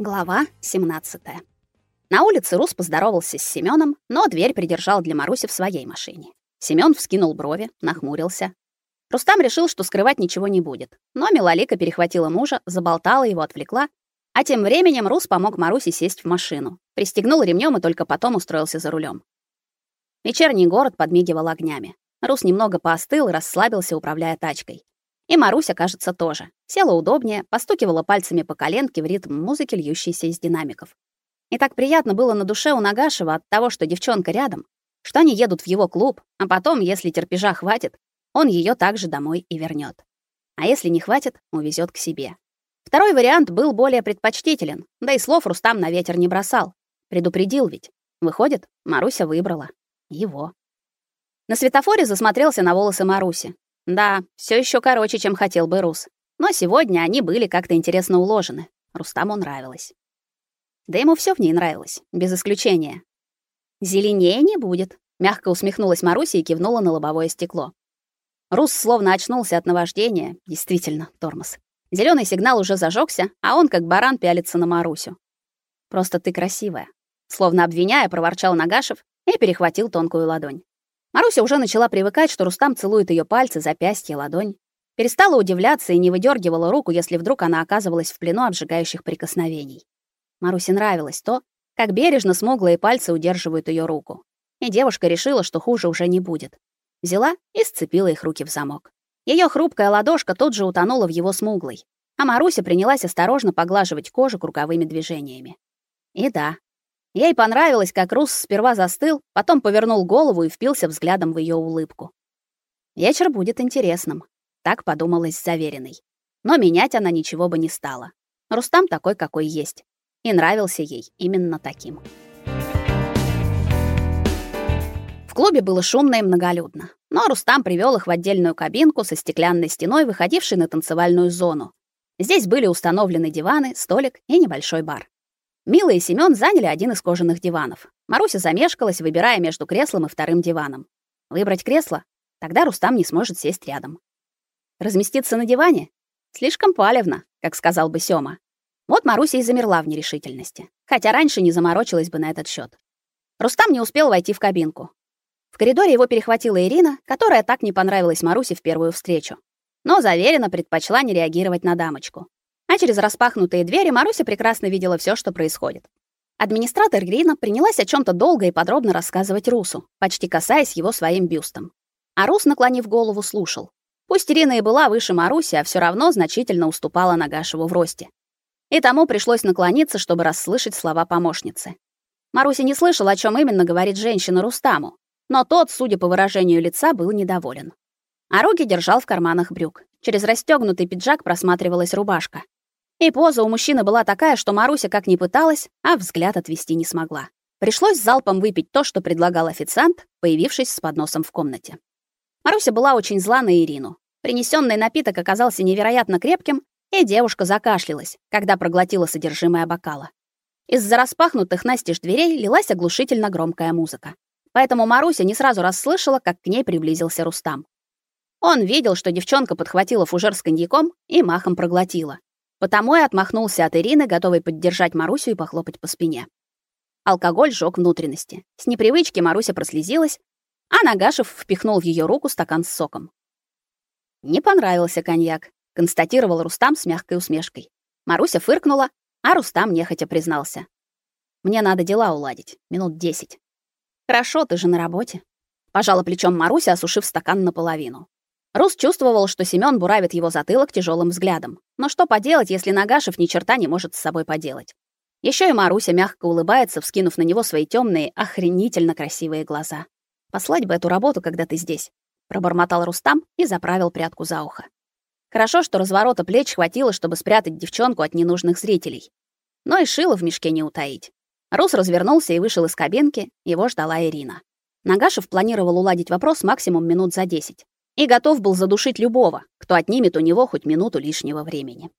Глава 17. На улице Рус поздоровался с Семеном, но дверь придержал для Маруси в своей машине. Семен вскинул брови, нахмурился. Рустам решил, что скрывать ничего не будет. Но Милалика перехватила мужа, заболтала его, отвлекла, а тем временем Рус помог Марусе сесть в машину, пристегнул ремнем и только потом устроился за рулем. Вечерний город подмигивал огнями. Рус немного поостыл и расслабился, управляя тачкой. И Маруся, кажется, тоже. Села удобнее, постукивала пальцами по коленке в ритм музыки, льющейся из динамиков. И так приятно было на душе у Нагашева от того, что девчонка рядом, что они едут в его клуб, а потом, если терпежа хватит, он ее также домой и вернет. А если не хватит, увезет к себе. Второй вариант был более предпочтителен, да и слов Рустам на ветер не бросал. Предупредил ведь. Выходит, Маруся выбрала его. На светофоре засмотрелся на волосы Маруси. Да, все еще короче, чем хотел бы Рус. Но сегодня они были как-то интересно уложены. Рустаму нравилось. Да ему все в ней нравилось, без исключения. Зеленее не будет, мягко усмехнулась Маруся и кивнула на лобовое стекло. Рус словно очнулся от наваждения, действительно, тормоз. Зеленый сигнал уже зажегся, а он как баран пялится на Марусю. Просто ты красивая, словно обвиняя, проворчал Нагашев и перехватил тонкую ладонь. Маруся уже начала привыкать, что Рустам целует ее пальцы, запястье, ладонь. Перестала удивляться и не выдергивала руку, если вдруг она оказывалась в плену обжигающих прикосновений. Марусе нравилось то, как бережно смуглые пальцы удерживают ее руку. И девушка решила, что хуже уже не будет. Взяла и сцепила их руки в замок. Ее хрупкая ладошка тут же утонула в его смуглой, а Маруся принялась осторожно поглаживать кожу круговыми движениями. И да, Ей понравилось, как Рус сперва застыл, потом повернул голову и впился взглядом в ее улыбку. Вечер будет интересным, так подумалось заверенной. Но менять она ничего бы не стала. Рустам такой, какой есть, и нравился ей именно таким. В клубе было шумно и многолюдно, но Рустам привел их в отдельную кабинку со стеклянной стеной, выходившей на танцевальную зону. Здесь были установлены диваны, столик и небольшой бар. Мила и Семён заняли один из кожаных диванов. Маруся замешкалась, выбирая между креслом и вторым диваном. Выбрать кресло? Тогда Рустам не сможет сесть рядом. Разместиться на диване? Слишком палевно, как сказал бы Сёма. Вот Маруся и замерла в нерешительности, хотя раньше не заморочилась бы на этот счет. Рустам не успел войти в кабинку. В коридоре его перехватила Ирина, которая так не понравилась Марусе в первую встречу. Но заверенно предпочла не реагировать на дамочку. А через распахнутые двери Маруся прекрасно видела все, что происходит. Администратор Грина принялась о чем то долго и подробно рассказывать Русу, почти касаясь его своим бюстом. А Рус, наклонив голову, слушал. Пусть Ирина и была выше Маруси, а все равно значительно уступала Нагашеву в росте. И тому пришлось наклониться, чтобы расслышать слова помощницы. Маруся не слышала, о чем именно говорит женщина Рустаму, но тот, судя по выражению лица, был недоволен. А руки держал в карманах брюк. Через расстегнутый пиджак просматривалась рубашка. И поза у мужчины была такая, что Маруся как ни пыталась, а взгляд отвести не смогла. Пришлось залпом выпить то, что предлагал официант, появившись с подносом в комнате. Маруся была очень зла на Ирину. Принесенный напиток оказался невероятно крепким, и девушка закашлялась, когда проглотила содержимое бокала. Из-за распахнутых настежь дверей лилась оглушительно громкая музыка. Поэтому Маруся не сразу расслышала, как к ней приблизился Рустам. Он видел, что девчонка подхватила фужер с коньяком и махом проглотила. Потому и отмахнулся от Ирины, готовый поддержать Марусю и похлопать по спине. Алкоголь жёг внутренности. С непривычки Маруся прослезилась, а Нагашев впихнул в её руку стакан с соком. Не понравился коньяк, констатировал Рустам с мягкой усмешкой. Маруся фыркнула, а Рустам нехотя признался: "Мне надо дела уладить, минут десять». "Хорошо, ты же на работе". Пожала плечом Маруся, осушив стакан наполовину. Рус чувствовал, что Семён буравит его затылок тяжелым взглядом. Но что поделать, если Нагашев ни черта не может с собой поделать? Еще и Маруся мягко улыбается, вскинув на него свои темные, охренительно красивые глаза. Послать бы эту работу, когда ты здесь, пробормотал Рустам и заправил прядку за ухо. Хорошо, что разворота плеч хватило, чтобы спрятать девчонку от ненужных зрителей. Но и шило в мешке не утаить. Рус развернулся и вышел из кабинки, его ждала Ирина. Нагашев планировал уладить вопрос максимум минут за десять и готов был задушить любого, кто отнимет у него хоть минуту лишнего времени.